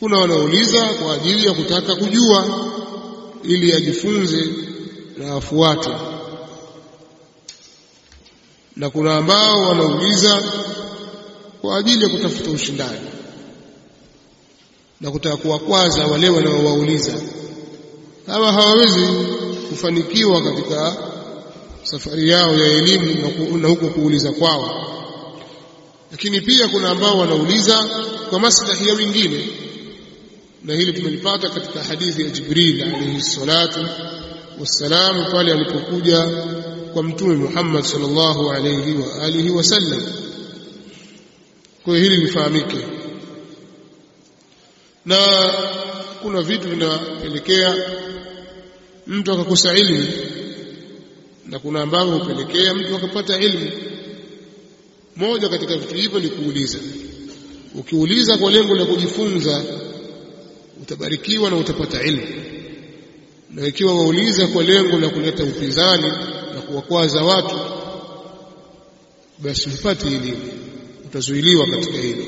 kuna wanauliza kwa ajili ya kutaka kujua ili ajifunze na afuate. Na kuna ambao wanauliza kwa ajili ya kutafuta ushindani. Na kutaka kuwakwaza wale wanaowauliza. Hawa hawawezi kufanikiwa katika safari yao ya elimu na huko kuuliza kwao. Lakini pia kuna ambao wanauliza kwa maslahi ya wengine na hili tumelipata katika hadithi ya Jibril alayhi salatu wassalam pale alipokuja kwa mtume Muhammad sallallahu alayhi wa alihi wasallam. Kwa hili lifahamike. Na kuna vitu vinapelekea mtu akakosa ilmu na kuna ambavyo hupelekea mtu akapata ilmu. Moja katika vitu hivyo ni kuuliza. Ukiuliza kwa lengo la kujifunza utabarikiwa na utapata ilmu. Na ikiwa wauliza kwa lengo la kuleta upinzani na kuwakwaza watu basi hupati elimu utazuiliwa katika hilo